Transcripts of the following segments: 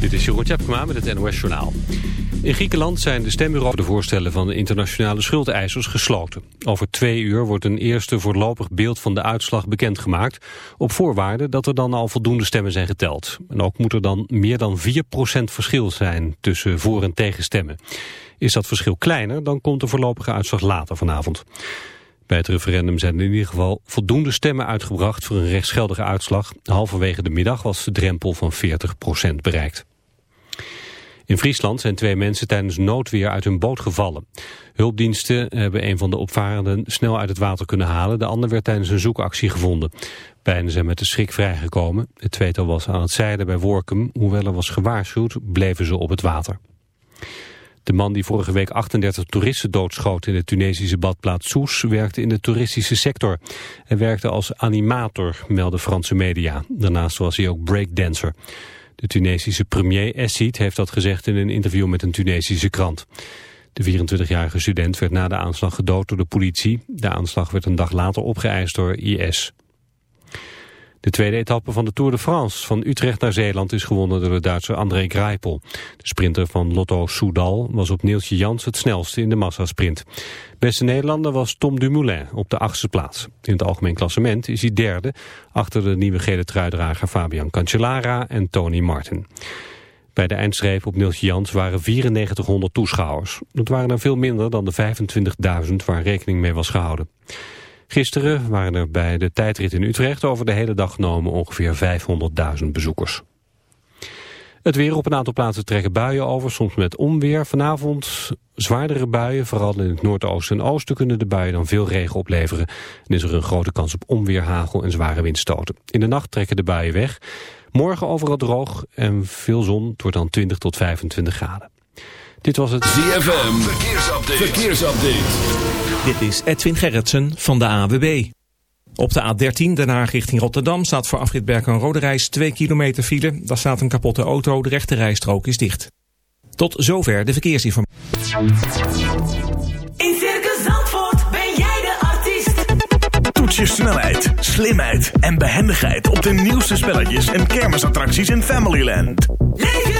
Dit is Jeroen Tjepkema met het NOS Journaal. In Griekenland zijn de stembureaus de voorstellen van de internationale schuldeisers gesloten. Over twee uur wordt een eerste voorlopig beeld van de uitslag bekendgemaakt... op voorwaarde dat er dan al voldoende stemmen zijn geteld. En ook moet er dan meer dan 4% verschil zijn tussen voor- en tegenstemmen. Is dat verschil kleiner, dan komt de voorlopige uitslag later vanavond. Bij het referendum zijn in ieder geval voldoende stemmen uitgebracht voor een rechtsgeldige uitslag. Halverwege de middag was de drempel van 40% bereikt. In Friesland zijn twee mensen tijdens noodweer uit hun boot gevallen. Hulpdiensten hebben een van de opvarenden snel uit het water kunnen halen. De ander werd tijdens een zoekactie gevonden. Beiden zijn met de schrik vrijgekomen. Het tweetal was aan het zijden bij Workum. Hoewel er was gewaarschuwd, bleven ze op het water. De man die vorige week 38 toeristen doodschoot in de Tunesische badplaats Soes werkte in de toeristische sector. Hij werkte als animator, melden Franse media. Daarnaast was hij ook breakdancer. De Tunesische premier Essid heeft dat gezegd in een interview met een Tunesische krant. De 24-jarige student werd na de aanslag gedood door de politie. De aanslag werd een dag later opgeëist door IS. De tweede etappe van de Tour de France van Utrecht naar Zeeland is gewonnen door de Duitser André Greipel. De sprinter van Lotto Soudal was op Neeltje Jans het snelste in de massasprint. Beste Nederlander was Tom Dumoulin op de achtste plaats. In het algemeen klassement is hij derde achter de nieuwe gele truidrager Fabian Cancellara en Tony Martin. Bij de eindstreep op Neeltje Jans waren 9400 toeschouwers. Dat waren er veel minder dan de 25.000 waar rekening mee was gehouden. Gisteren waren er bij de tijdrit in Utrecht over de hele dag genomen ongeveer 500.000 bezoekers. Het weer op een aantal plaatsen trekken buien over, soms met onweer. Vanavond zwaardere buien, vooral in het noordoosten en oosten kunnen de buien dan veel regen opleveren. En is er een grote kans op onweer, hagel en zware windstoten. In de nacht trekken de buien weg. Morgen overal droog en veel zon. Het wordt dan 20 tot 25 graden. Dit was het ZFM. Verkeersupdate. Verkeersupdate. Dit is Edwin Gerritsen van de AWB. Op de A13, Den Haag richting Rotterdam, staat voor afrit een Rode Reis 2 kilometer file. Daar staat een kapotte auto, de rechte rijstrook is dicht. Tot zover de verkeersinformatie. In Circus Zandvoort ben jij de artiest. Toets je snelheid, slimheid en behendigheid op de nieuwste spelletjes en kermisattracties in Familyland. Leef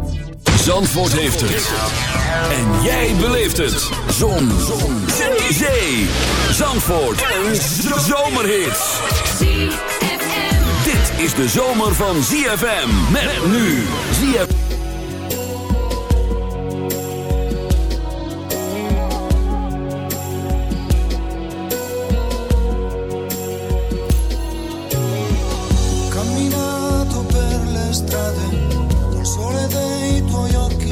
Zandvoort heeft het. En jij beleeft het. Zon. Zon. Zee. Zandvoort. Een zomerhit. Dit is de zomer van ZFM. Met nu. ZFM. strade sole dei tuoi occhi.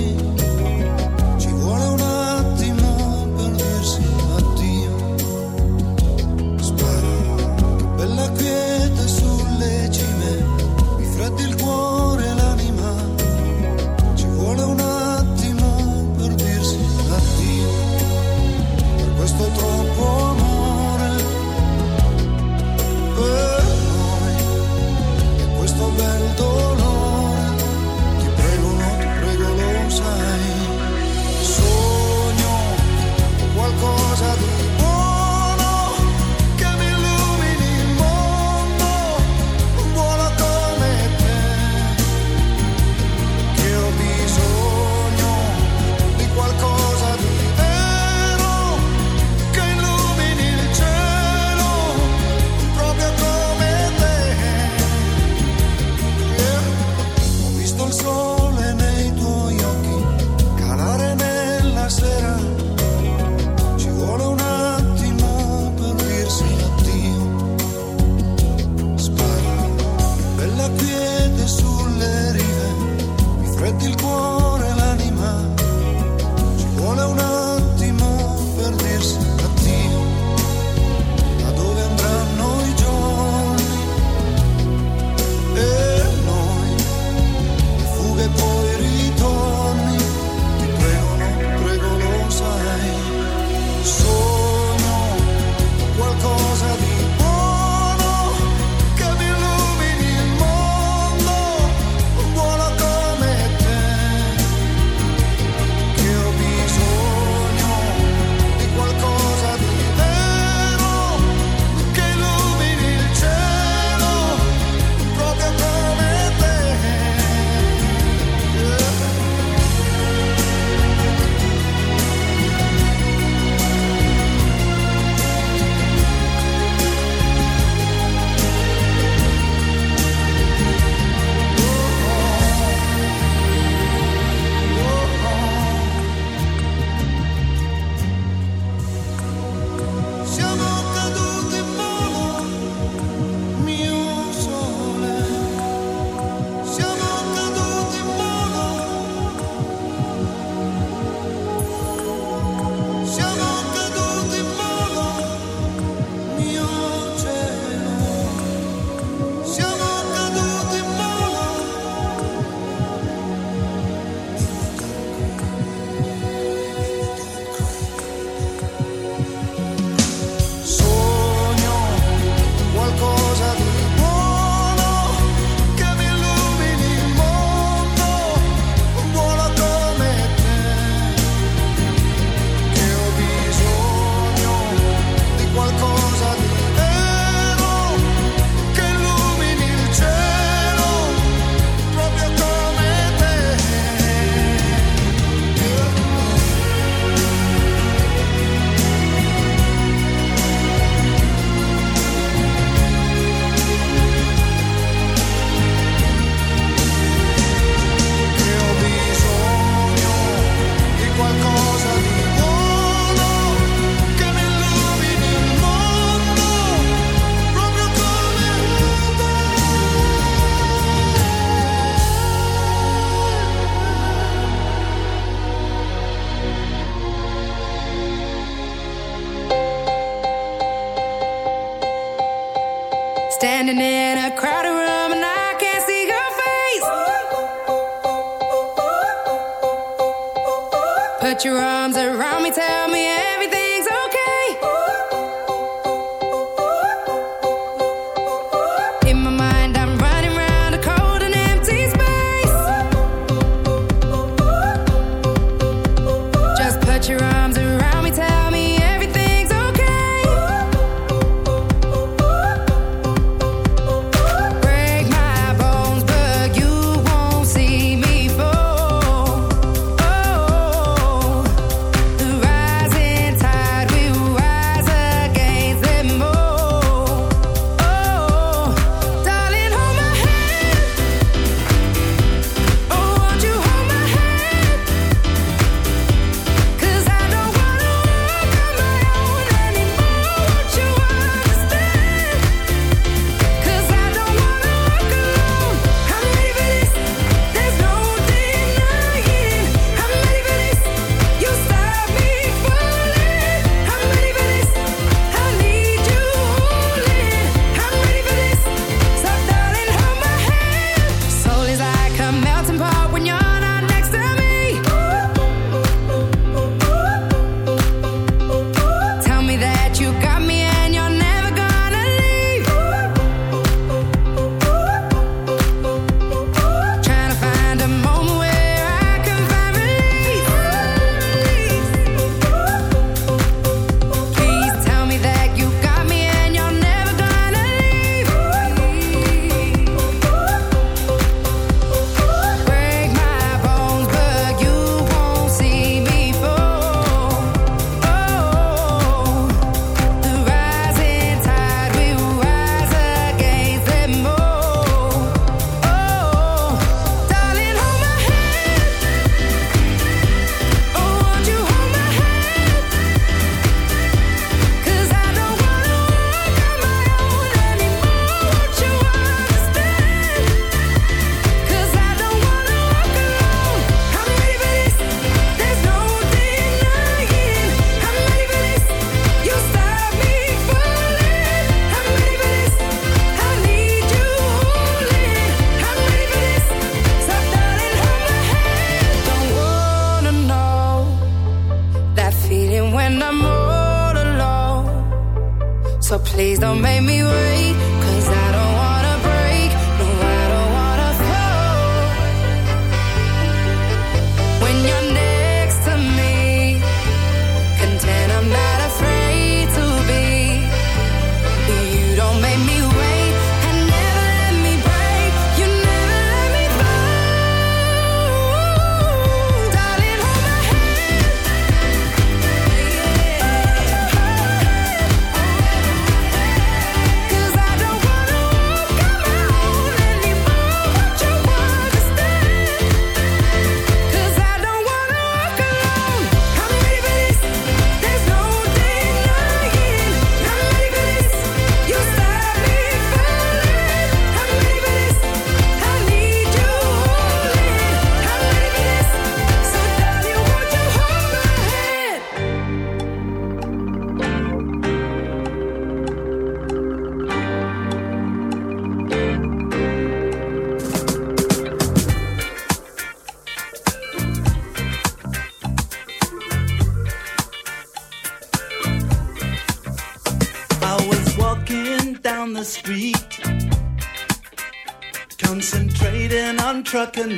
that you're on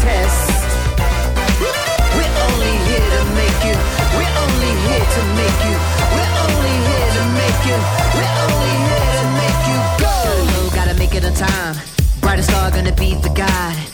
Test. We're only here to make you. We're only here to make you. We're only here to make you. We're only here to make you go. Gotta gotta make it on time. Brightest star gonna be the guide.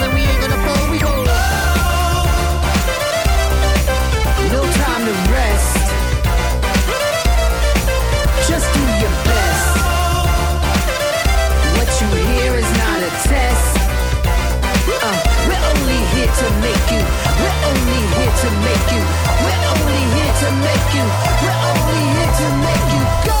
time to rest. Just do your best. What you hear is not a test. Uh, we're only here to make you. We're only here to make you. We're only here to make you. We're only here to make you go. Go.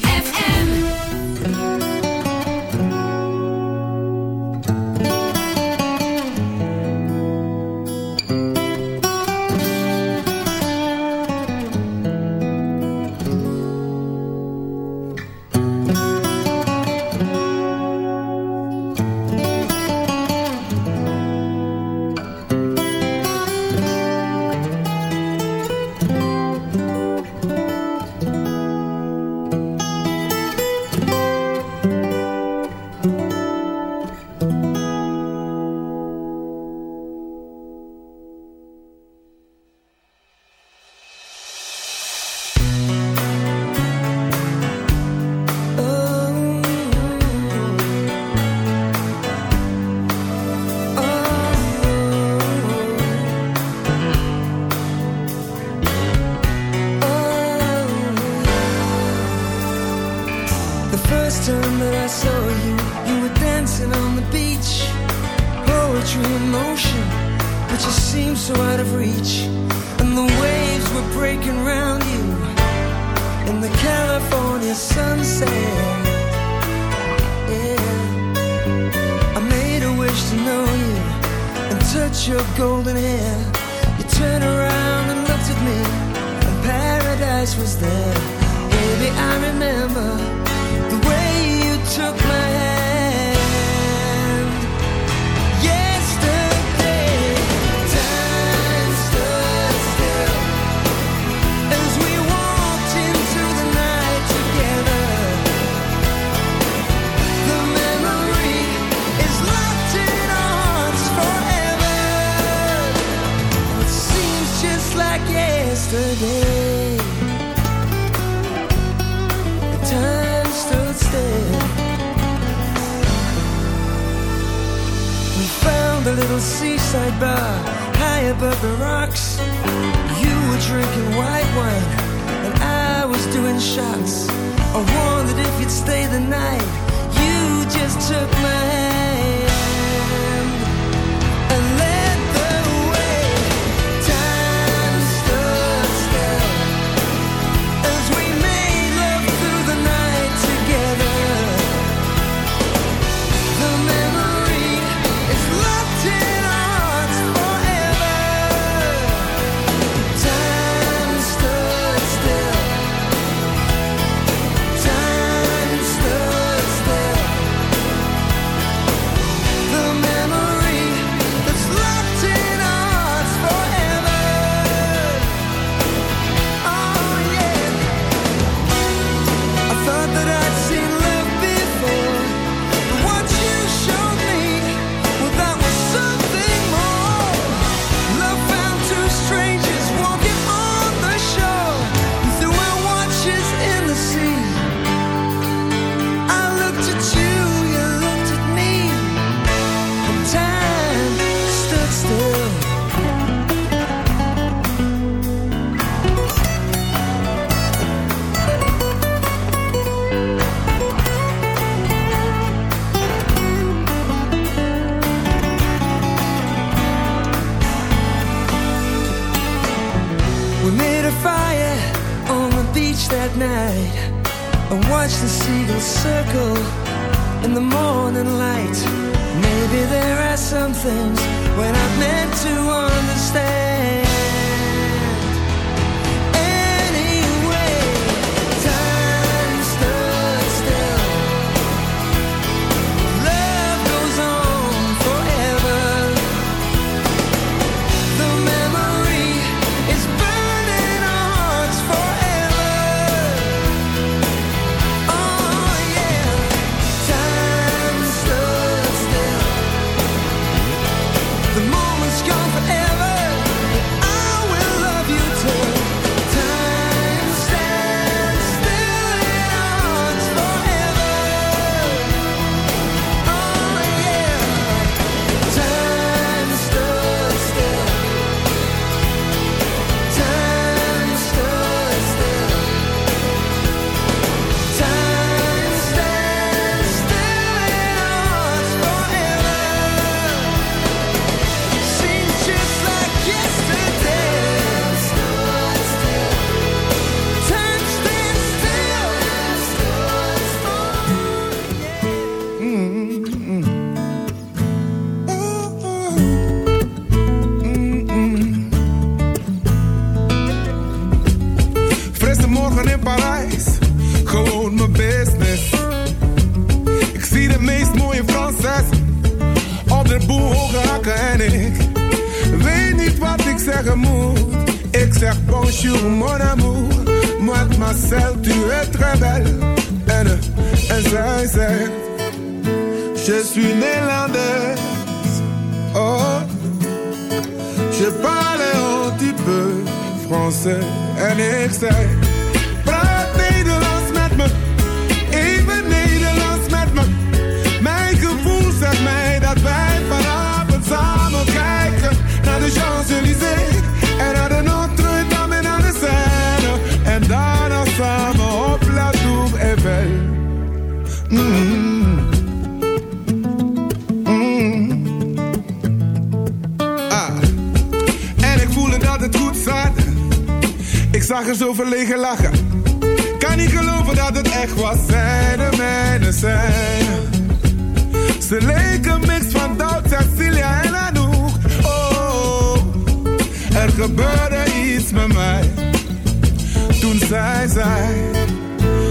Mm-hmm. Mm-hmm. Ah. En ik voelde dat het goed zat. Ik zag er zo verlegen lachen. Kan niet geloven dat het echt was, zij de mijne zijn. Ze leken mix van Doubt, Cecilia en Anouk. Oh, oh, er gebeurde iets met mij. Toen zij zei zij...